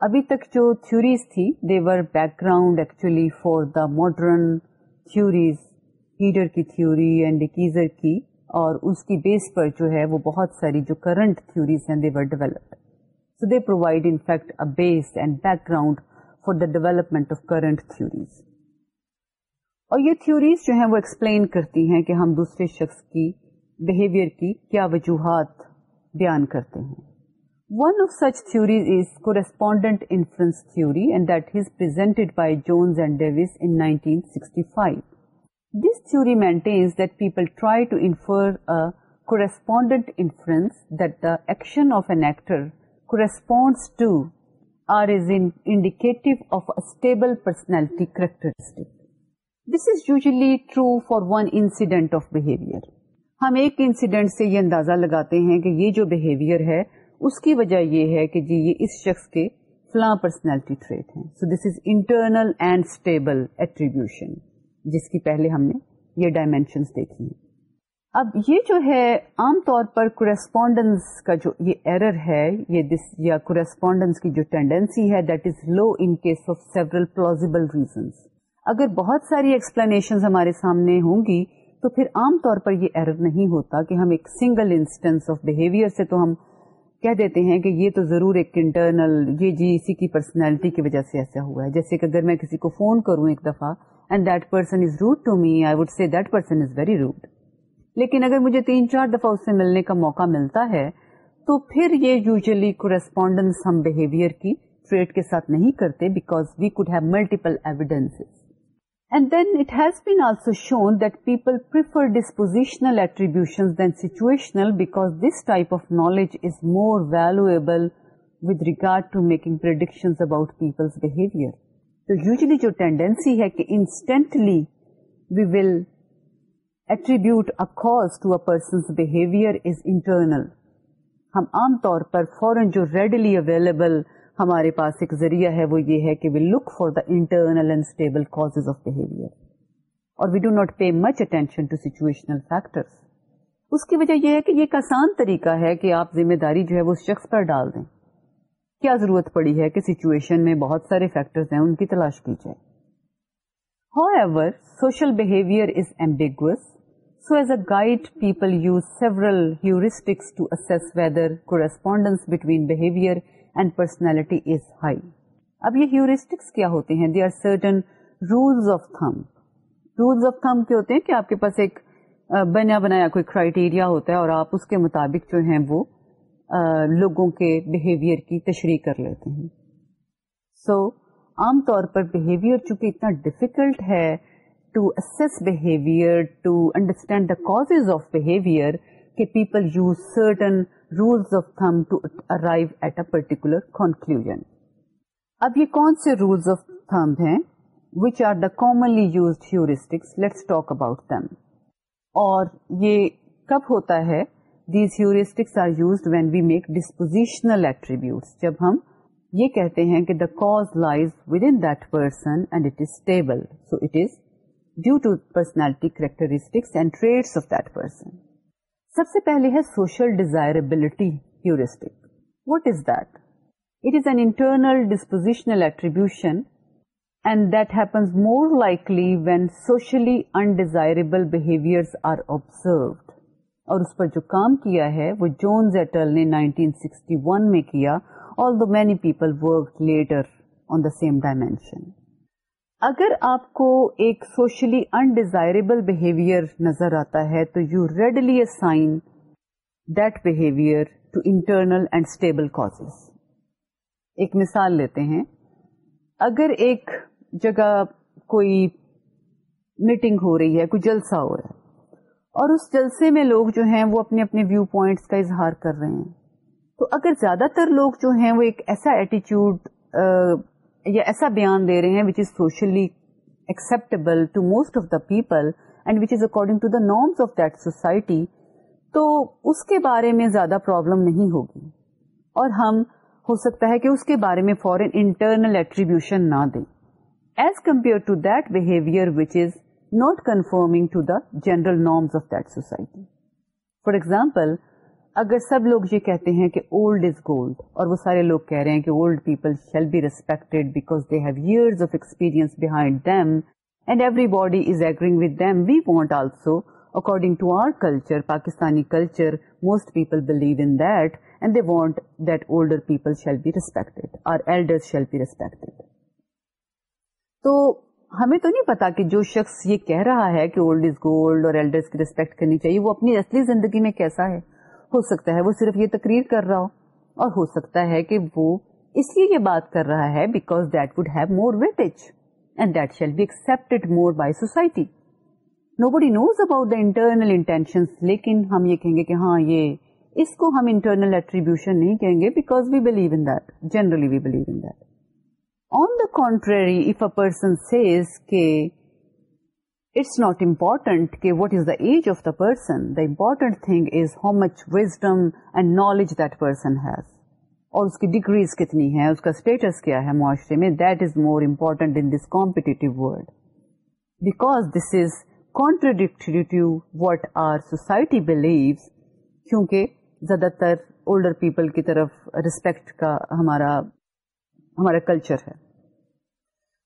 ابھی تک جو theories تھی they were background actually for the modern Heider کی تھیوری اینڈ کی اور اس کی بیس پر جو ہے وہ بہت ساری جو کرنٹ تھیوریز ہیں they they were developed so provide in fact a base and background for the development of current theories اور یہ تھیوریز جو ہیں وہ ایکسپلین کرتی ہیں کہ ہم دوسرے شخص کی بہیویئر کی کیا وجوہات بیان کرتے ہیں one of such theories is correspondent influence and that correspondent تھوریٹینٹ by Jones and Johnson in 1965 this maintains that people try to infer correspondent influence that the action of an actor corresponds to or is indicative of stable personality characteristic this is usually true for one incident of behaviour ہم ایک incident سے یہ اندازہ لگاتے ہیں کہ یہ جو بہیویئر ہے اس کی وجہ یہ ہے کہ جی یہ اس شخص کے فلاں پرسنالٹی ٹریٹ ہیں so this is internal and stable attribution جس کی پہلے ہم نے یہ ڈائمینشنس دیکھی ہیں اب یہ جو ہے عام طور پر کورسپونڈنس کا جو یہ ایرر ہے یہ دس یا کورسپونڈنس کی جو ٹینڈینسی ہے that is love in case of several plausible reasons اگر بہت ساری ایکسپلینیشن ہمارے سامنے ہوں گی تو پھر عام طور پر یہ ایرر نہیں ہوتا کہ ہم ایک سنگل انسٹنس آف بہیویئر سے تو ہم کہہ دیتے ہیں کہ یہ تو ضرور ایک انٹرنل یہ جی اسی کی پرسنالٹی کی وجہ سے ایسا ہوا ہے جیسے کہ اگر میں کسی کو فون کروں ایک دفعہ and that person is rude to me I would see that person is very rude لیکن اگر مجھے تین چار دفعہ اس سے ملنے کا موقع ملتا ہے تو پھر یہ یوزلی کورسپونڈنس ہم بہیویئر کی ٹریڈ کے ساتھ نہیں کرتے because we could have multiple evidence جو ٹینڈینسی ہے کہ انسٹنٹلی وی ولٹریئر از انٹرنل ہم عام طور پر فورن جو ریڈیلی اویلیبل ہمارے پاس ایک ذریعہ ہے وہ یہ ہے کہ we look for the internal and stable cause of behaviour اور we do not pay much attention to situational factor اس کی وجہ یہ ہے کہ یہ ایک آسان طریقہ ہے کہ آپ ذمہ داری جو ہے وہ اس شخص پر ڈال دیں کیا ضرورت پڑی ہے کہ سچویشن میں بہت سارے فیکٹرز ہیں ان کی تلاش کی جائے however social behaviour is ambiguous so as a guide people use several heuristics to assess whether correspondence between behaviour جو ہیں وہ لوگوں کے بہیویئر کی تشریح کر لیتے ہیں سو عام طور پر بہیویئر چونکہ اتنا ڈیفیکلٹ ہے to assess behaviour to understand the cause of behaviour کہ people use certain rules of thumb to arrive at a particular conclusion اب یہ کون سے روز آف تھم ہیں یہ کب ہوتا ہے جب ہم یہ کہتے ہیں کہ the cause lies with in درسنڈ it is stable so it is due to personality characteristics of درسن سب سے پہلے ہے social desirability heuristic what is that it is an internal dispositional attribution and that happens more likely when socially undesirable behaviour are observed اور اس پر جو کام کیا ہے وہ جونز ایٹل نے 1961 میں کیا all the many people work later on the same dimension اگر آپ کو ایک سوشلی انڈیزائربل بہیویئر نظر آتا ہے تو you readily assign that behaviour to internal and stable cause ایک مثال لیتے ہیں اگر ایک جگہ کوئی میٹنگ ہو رہی ہے کوئی جلسہ ہو رہا ہے اور اس جلسے میں لوگ جو ہیں وہ اپنے اپنے ویو پوائنٹس کا اظہار کر رہے ہیں تو اگر زیادہ تر لوگ جو ہیں وہ ایک ایسا ایٹیچیوڈ یا ایسا بیان دے رہے ہیں which is socially acceptable to most of the people and which is according to the norms of that society تو اس کے بارے میں زیادہ پرابلم نہیں ہوگی اور ہم ہو سکتا ہے کہ اس کے بارے میں فورن انٹرنل ایٹریبیوشن نہ دیں as compare to that behaviour which is not conforming to the general norms of that society for example اگر سب لوگ یہ کہتے ہیں کہ اولڈ از گولڈ اور وہ سارے لوگ کہہ رہے ہیں کہ old people shall be respect because they have years of experience behind them and everybody is with them we want also according to our culture Pakistani culture most people believe in that and they want that older people shall be respected اور ہمیں تو نہیں پتا کہ جو شخص یہ کہہ رہا ہے کہ اولڈ از گولڈ اور ایلڈرس کی ریسپیکٹ کرنی چاہیے وہ اپنی اصلی زندگی میں کیسا ہے ہو سکتا ہے وہ صرف یہ تقریر کر رہا ہو اور ہو سکتا ہے کہ وہ اس لیے یہ بات کر رہا ہے because that would have more weightage and that shall be accepted more by society nobody knows about the internal intention لیکن ہم یہ کہیں گے کہ ہاں یہ اس کو ہم انٹرنل ایٹریبیوشن نہیں کہیں گے because we believe in that generally we believe in that on the contrary if a person says کہ اٹس ناٹ امپورٹنٹ کہ what is the age of the person the important how much and knowledge that person has اور اس کی degrees کتنی ہے اس کا status کیا ہے معاشرے میں that is more important in this competitive world because this is to what our society believes کیونکہ زیادہ تر اولڈر پیپل کی طرف رسپیکٹ کا ہمارا ہمارا کلچر ہے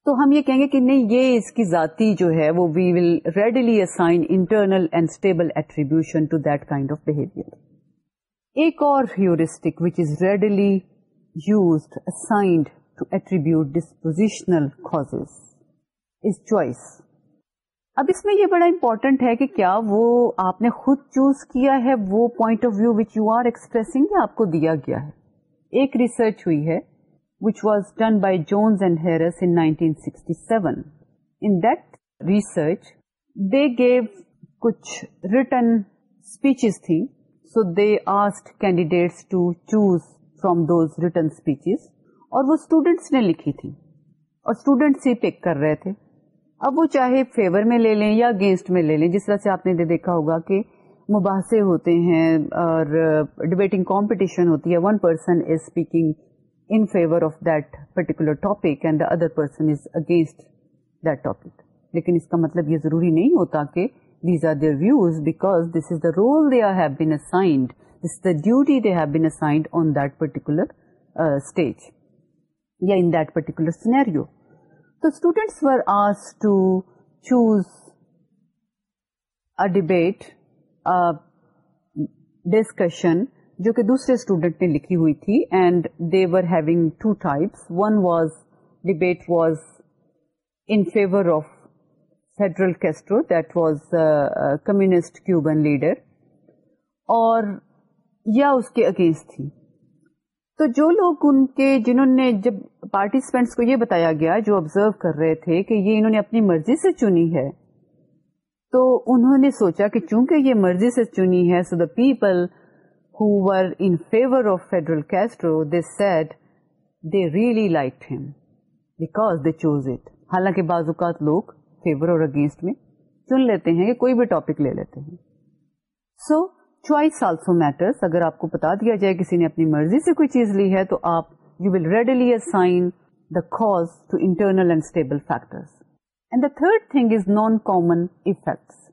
تو ہم یہ کہیں گے کہ نہیں یہ اس کی ذاتی جو ہے وہ we will readily assign internal and stable attribution to that kind of behaviour ایک اور heuristic which is is readily used assigned to attribute dispositional cause choice اب اس میں یہ بڑا امپورٹنٹ ہے کہ کیا وہ آپ نے خود چوز کیا ہے وہ point of view which you are expressing یا آپ کو دیا گیا ہے ایک ریسرچ ہوئی ہے which was done by Jones and Harris in 1967. In that research, they gave kuch written speeches thi. So they asked candidates to choose from those written speeches. اور وہ اسٹوڈینٹس نے لکھی تھی اور اسٹوڈینٹس ہی پک کر رہے تھے اب وہ چاہے فیور میں لے لیں یا اگینسٹ میں لے لیں جس طرح سے آپ نے دیکھا ہوگا کہ مباحثے ہوتے ہیں اور ڈبیٹنگ کمپٹیشن ہوتی ہے ون پرسن از اسپیکنگ مطلب یہ ضروری نہیں ہوتا کہ رولٹی دےو بینائنڈ آن دیٹ پرٹیکولر اسٹیج یا ڈیبیٹ ڈسکشن جو کہ دوسرے اسٹوڈینٹ نے لکھی ہوئی تھی and they were having two types one was debate was in favour of federal Castro that was communist Cuban leader اور یا اس کے اگینسٹ تھی تو جو لوگ ان کے جنہوں نے جب پارٹیسپینٹس کو یہ بتایا گیا جو آبزرو کر رہے تھے کہ یہ انہوں نے اپنی مرضی سے چنی ہے تو انہوں نے سوچا کہ چونکہ یہ مرضی سے چنی ہے so the people who were in favor of Federal Castro, they said they really liked him because they chose it. حالانکہ بعض اوقات لوگ فیور اور اگینسٹ میں چن لیتے ہیں یا کوئی بھی ٹاپک لے لیتے ہیں سو چوائس آلسو میٹرس اگر آپ کو بتا دیا جائے کسی نے اپنی مرضی سے کوئی چیز لی ہے تو آپ you will readily cause to internal and stable factors and the third thing is non common effects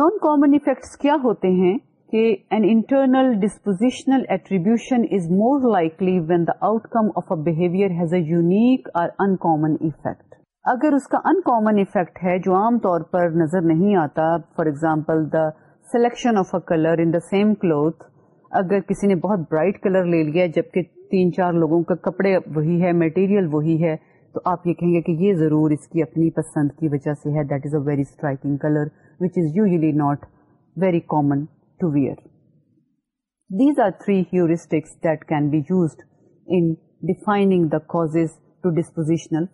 non common effects کیا ہوتے ہیں an internal dispositional attribution is more likely outcome of a behaviour has a unique uncommon effect اگر اس کا uncommon effect ہے جو عام طور پر نظر نہیں آتا for example the selection of a colour in the same cloth اگر کسی نے بہت برائٹ کلر لے لیا جبکہ تین چار لوگوں کا کپڑے وہی ہے میٹیریل وہی ہے تو آپ یہ کہیں گے کہ یہ ضرور اس کی اپنی پسند کی وجہ سے ہے that is a very striking colour which is usually not very common تھرینڈنگ the cause to dispositional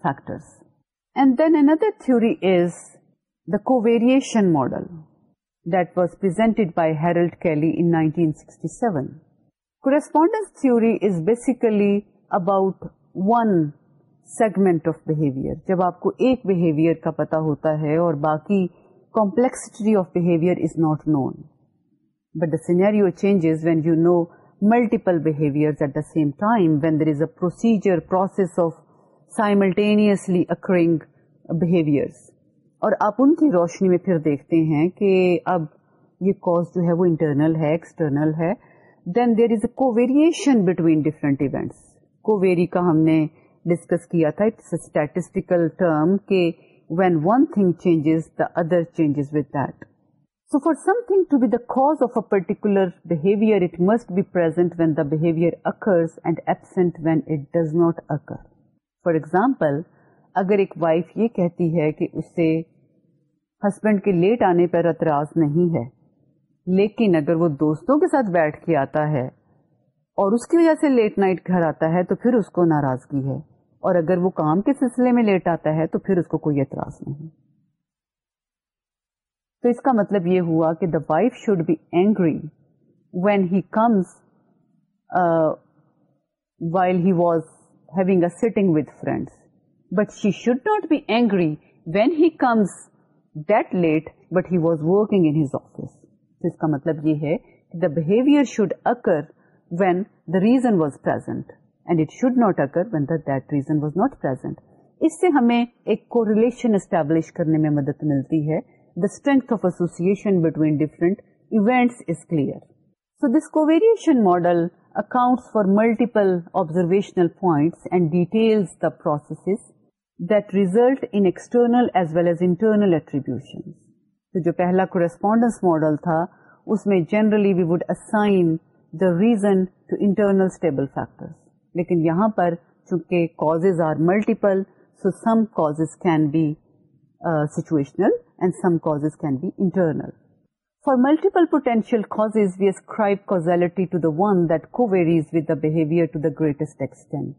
modelled correspondence theory is basically about one segment of behaviour جب آپ کو ایک بہیویئر کا پتا ہوتا ہے اور باقی But the scenario changes when you know multiple behaviors at the same time, when there is a procedure process of simultaneously occurring behaviors. اور آپ ان کی روشنی میں پھر دیکھتے ہیں کہ اب یہ کاز جو ہے وہ انٹرنل ہے ایکسٹرنل ہے then there is a covariation between different events کو ویری کا ہم نے ڈسکس کیا تھا اسٹیٹسٹیکل ٹرم کہ when one thing changes the other changes with that So for something to be the cause of a particular behavior, it must be present when the behavior occurs and absent when it does not occur. For example, اگر ایک wife یہ کہتی ہے کہ اسے husband کے late آنے پر اعتراض نہیں ہے لیکن اگر وہ دوستوں کے ساتھ بیٹھ کے آتا ہے اور اس کی وجہ سے لیٹ نائٹ گھر آتا ہے تو پھر اس کو ناراضگی ہے اور اگر وہ کام کے سلسلے میں لیٹ آتا ہے تو پھر اس کو کوئی اعتراض نہیں تو اس کا مطلب یہ ہوا کہ the wife should be angry when he comes while he was having a setting but she should not be angry when he comes that late but he was working in his تو اس کا مطلب یہ ہے کہ the behaviour should occur when the reason was present and it should not occur when the that reason was not present اس سے ہمیں ایک کو ریلیشن اسٹیبلش کرنے میں مدد ملتی ہے strength of association between different clear so this کو variation model account for multiple observational point details that ریزلٹرنل ایز ویل ایز انٹرنل جو پہلا کو ریسپونڈنس ماڈل تھا اس میں generally we assign the reason to internal stable factor لیکن یہاں پر چونکہ causes are multiple so some cause can be situational and some causes can be internal. For multiple potential causes, we ascribe causality to the one that co-varies with the behavior to the greatest extent.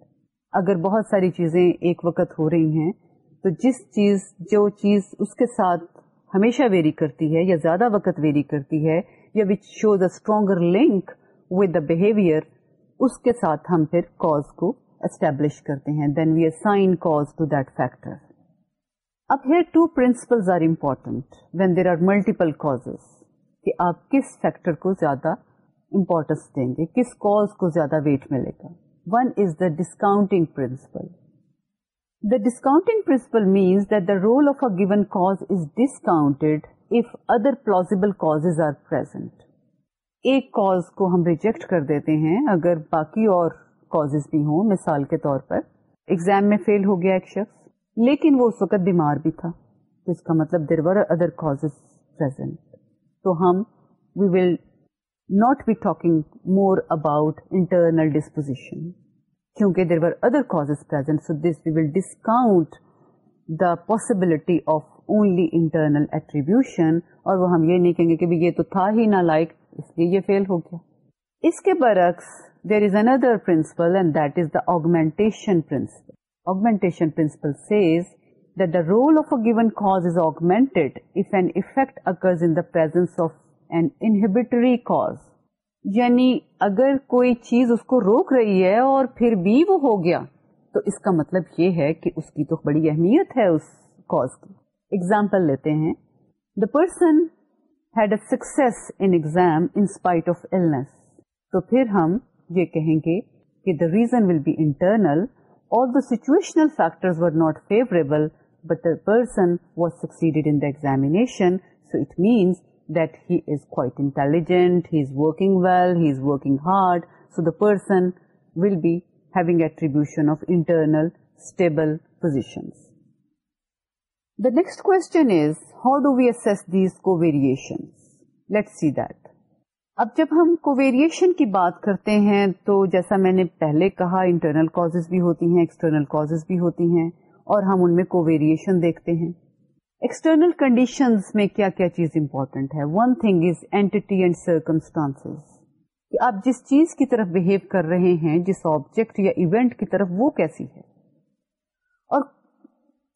اگر بہت ساری چیزیں ایک وقت ہو رہی ہیں تو جس چیز جو چیز اس کے ساتھ ہمیشہ ویری کرتی ہے یا زیادہ وقت ویری کرتی ہے یا which shows a stronger link with the behaviour اس کے ساتھ ہم پھر کاز کو اسٹیبلش کرتے ہیں then we assign cause to that factor اب here two principles are important when there are multiple cause کہ آپ کس فیکٹر کو زیادہ امپورٹینس دیں گے کس کاز کو زیادہ ویٹ ملے گا one is the discounting principle the discounting principle means that the role of a given cause is discount if other plausible cause are present ایک کاز کو ہم ریجیکٹ کر دیتے ہیں اگر باقی اور کاز بھی ہوں مثال کے طور پر ایگزام میں فیل ہو گیا ایک شخص لیکن وہ اس وقت بیمار بھی تھا جس اس کا مطلب دیر ور ادر پرزینٹ تو ہم we will not be talking more about internal disposition کیونکہ there other cause so this we will discount the possibility of only internal attribution اور وہ ہم یہ نہیں کہیں گے کہ یہ تو تھا ہی نہ لائک اس لیے یہ فیل ہو گیا اس کے برعکس there is another principle and that is the augmentation principle augmentation principle says that the role of a given cause is augmented if an effect occurs in the presence of an inhibitory cause. یعنی اگر کوئی چیز اس کو روک رہی ہے اور پھر بھی وہ ہو گیا تو اس کا مطلب یہ ہے کہ اس کی تو بڑی اہمیت ہے اس کاز کی ایگزامپل لیتے ہیں the person had a success in exam in spite of illness تو پھر ہم یہ کہیں گے کہ the reason will be internal Although situational factors were not favorable, but the person was succeeded in the examination, so it means that he is quite intelligent, he is working well, he is working hard, so the person will be having attribution of internal stable positions. The next question is, how do we assess these covariations? Let's see that. اب جب ہم کو بات کرتے ہیں تو جیسا میں نے پہلے کہا انٹرنل کازز بھی ہوتی ہیں ایکسٹرنل کاز بھی ہوتی ہیں اور ہم ان میں ویریشن دیکھتے ہیں ایکسٹرنل کنڈیشن میں کیا کیا چیز امپورٹنٹ ہے one thing is anti and circumstance کہ آپ جس چیز کی طرف بہیو کر رہے ہیں جس آبجیکٹ یا ایونٹ کی طرف وہ کیسی ہے اور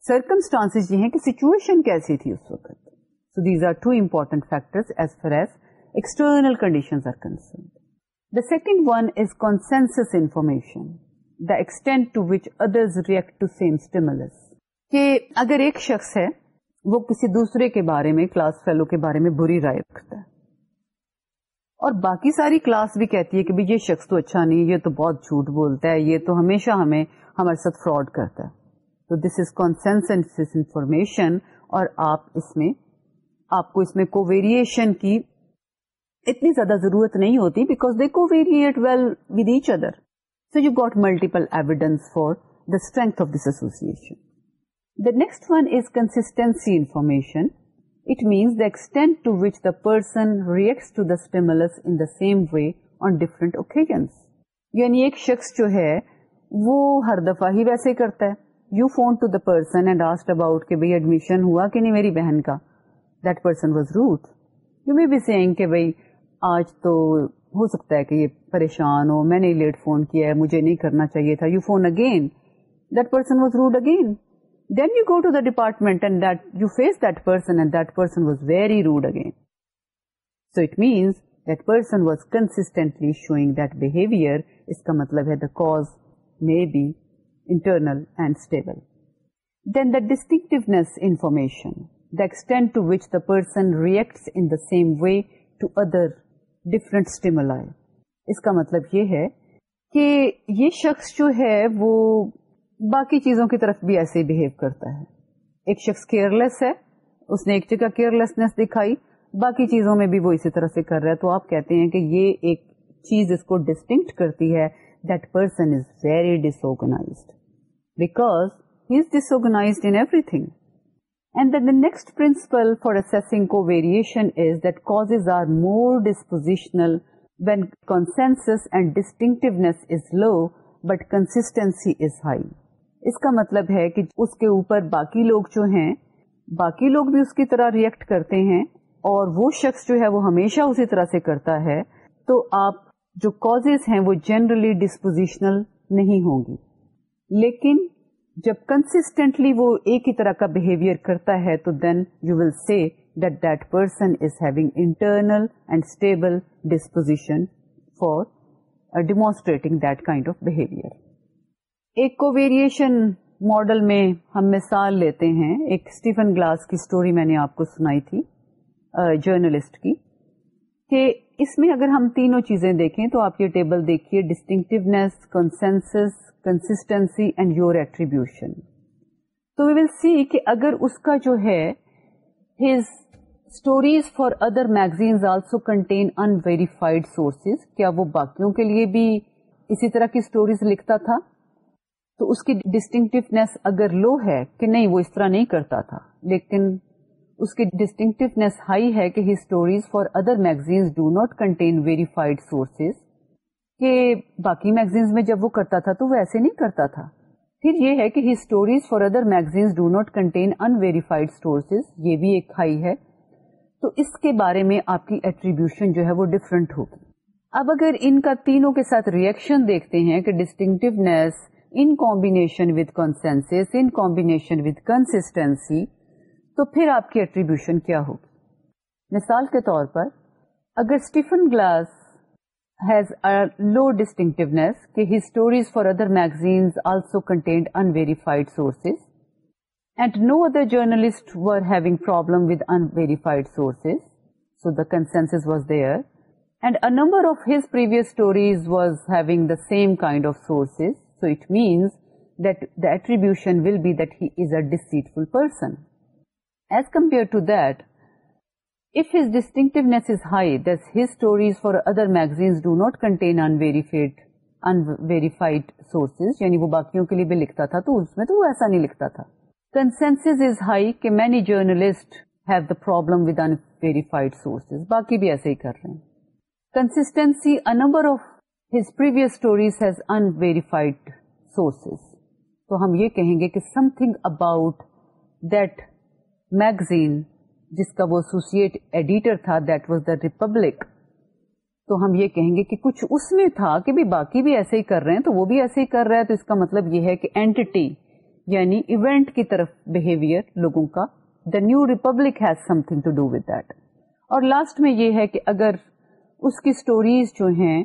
سرکمسٹانس یہ ہیں کہ سچویشن کیسی تھی اس وقت so these are two important factor as far as external conditions are concerned. The second one is consensus information, the extent to which others react to same stimulus. کہ اگر ایک شخص ہے وہ کسی دوسرے کے بارے میں کلاس فیلو کے بارے میں بری رائے رکھتا ہے اور باقی ساری کلاس بھی کہتی ہے کہ بھی یہ شخص تو اچھا نہیں یہ تو بہت جھوٹ بولتا ہے یہ تو ہمیشہ ہمیں ہمارے ساتھ فراڈ کرتا ہے تو دس از کانسینس انفارمیشن اور آپ اس میں آپ کو اس میں کوویریشن کی اتنی زیادہ ضرورت نہیں ہوتی because they covariate well with each other so you multiple evidence for the the the the the the strength of this association next one is consistency information it means extent to to which person reacts stimulus in same way on different occasions یعنی ایک شخص جو ہے وہ ہر دفعہ ہی ویسے کرتا ہے you phone to the person and asked about کہ بھائی ایڈمیشن ہوا کہ نہیں میری بہن کا that person was rude you may be سیگ کہ بھائی آج تو ہو سکتا ہے کہ یہ پریشان ہو میں نے لیٹ فون کیا ہے مجھے نہیں کرنا چاہیے تھا you phone again that person was rude again then you go to the department and that you face that that person person and was very rude again so it means that person was constantly showing that behaviour اس کا مطلب ہے the cause may be internal and stable then the distinctiveness information the this to which the person reacts in the same way to other stimuli آئے اس کا مطلب یہ ہے کہ یہ شخص جو ہے وہ باقی چیزوں کی طرف بھی ایسے بہیو کرتا ہے ایک شخص کیئر لیس ہے اس نے ایک جگہ کیئر لیسنیس دکھائی باقی چیزوں میں بھی وہ اسی طرح سے کر رہا ہے تو آپ کہتے ہیں کہ یہ ایک چیز اس کو ڈسٹنکٹ کرتی ہے that person is is very dis dish organized organised because he in everything and then the next principle consistency is are more dispositional مطلب ہے کہ اس کے اوپر باقی لوگ جو ہیں باقی لوگ بھی اس کی طرح ریئیکٹ کرتے ہیں اور وہ شخص جو ہے وہ ہمیشہ اسی طرح سے کرتا ہے تو آپ جو کاز ہیں وہ جنرلی ڈسپوزیشنل نہیں ہوں گی لیکن جب کنسٹینٹلی وہ ایک ہی طرح کا بہیویئر کرتا ہے تو then you will see that that person is having internal and stable disposition for demonstrating that kind of behaviour ایک کو ویریشن ماڈل میں ہم مثال لیتے ہیں ایک اسٹیفن گلاس کی اسٹوری میں نے آپ کو سنائی تھی جرنلسٹ uh, کی کہ اس میں اگر ہم تینوں چیزیں دیکھیں تو آپ یہ ٹیبل دیکھیے consensus consistency and your attribution تو وی ول سی کہ اگر اس کا جو ہے his stories for other magazines also contain unverified sources کیا وہ باقیوں کے لیے بھی اسی طرح کی اسٹوریز لکھتا تھا تو اس کی ڈسٹنکٹیونیس اگر لو ہے کہ نہیں وہ اس طرح نہیں کرتا تھا لیکن اس کی ڈسٹنکٹیونیس ہائی ہے کہ histories for other do not contain verified sources کہ باقی میگزینس میں جب وہ کرتا تھا تو وہ ایسے نہیں کرتا تھا پھر یہ ہے کہ histories for other magazines do not contain unverified sources یہ بھی ایک ہائی ہے تو اس کے بارے میں آپ کی ایٹریبیوشن جو ہے وہ ڈفرینٹ ہوگی اب اگر ان کا تینوں کے ساتھ ریئیکشن دیکھتے ہیں کہ distinctiveness in combination with consensus in combination with consistency تو پھر آپ کی ایٹریبیوشن کیا ہوگی مثال کے طور پر اگر Stephen Glass has low distinct for other magazines also contained unverified sources and no other journalist problem with unverified sources so داسینس was there and a number of his was having the same kind of sources so it means attribution will be that he is a deceitful person. As compare to that if his distinctiveness is high this ہزار other magazine کے لیے بھی لکھتا تھا تو اس میں تو وہ ایسا نہیں لکھتا تھا کنسینس از ہائی کے many journalist have the problem with unverified sources باقی بھی ایسے ہی کر رہے ہیں consistency a number of his verified source تو ہم یہ کہیں گے کہ something about that magazine جس کا وہ ایسوسیٹ ایڈیٹر تھا دیٹ واز دا ریپبلک تو ہم یہ کہیں گے کہ کچھ اس میں تھا کہ بھی باقی بھی ایسے ہی کر رہے ہیں تو وہ بھی ایسے ہی کر رہا ہے تو اس کا مطلب یہ ہے کہ اینٹی یعنی ایونٹ کی طرف بہیویئر لوگوں کا the New Republic has something to do with that اور لاسٹ میں یہ ہے کہ اگر اس کی اسٹوریز جو ہیں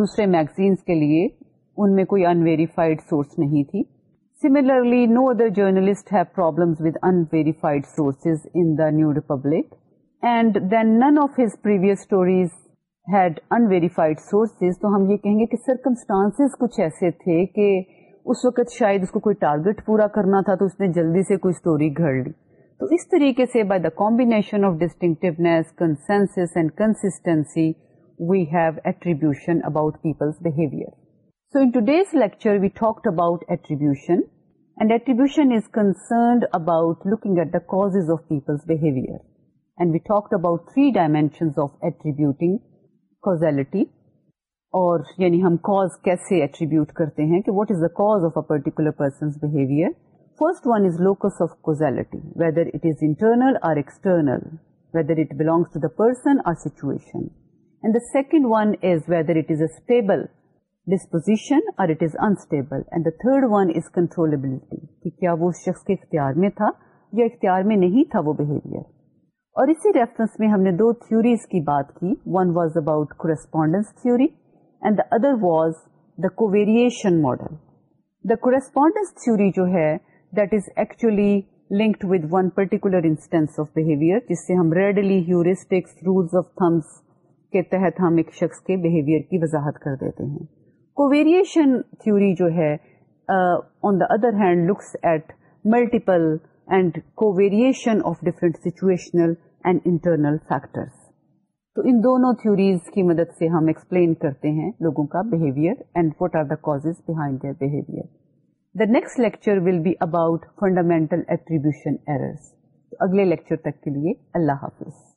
دوسرے میگزینس کے لیے ان میں کوئی انویریفائڈ سورس نہیں تھی similarly no other journalist problems and source تو ہم یہ کہیں گے کہ سرکمسٹانس کچھ ایسے تھے کہ اس وقت شاید اس کو کوئی ٹارگیٹ پورا کرنا تھا تو اس نے جلدی سے کوئی اسٹوری گھر لی تو اس طریقے سے by the combination of distinctiveness and consistency we have attribution about people's behaviour So in today's lecture, we talked about attribution and attribution is concerned about looking at the causes of people's behavior. And we talked about three dimensions of attributing causality اور یعنی ہم cause کیسے attribute کرتے ہیں what is cause of particular person's behaviour first one is locus of causality whether external whether it belongs to the person or situation and the second one is whether it is stable disposition اور it is unstable and the third one is controllability کہ کیا وہ اس شخص کے اختیار میں تھا یا اختیار میں نہیں تھا وہ بہیویئر اور اسی ریفرنس میں ہم نے دو تھیوریز کی بات کی one was about correspondence theory and the other was the covariation model the correspondence theory جو ہے that is actually linked with one particular of behaviour جس سے ہم readily heuristics rules of thumbs کے تحت ہم ایک شخص کے بہیویئر کی وضاحت کر دیتے ہیں کوویریشن تھیوری جو ہے on the other hand looks at multiple and covariation of different situational and internal factors تو ان دونوں تھیوریز کی مدد سے ہم ایکسپلین کرتے ہیں لوگوں کا behaviour and what are the cause behind their behaviour the next lecture will be about fundamental attribution errors اگلے لیکچر تک کے لیے اللہ حافظ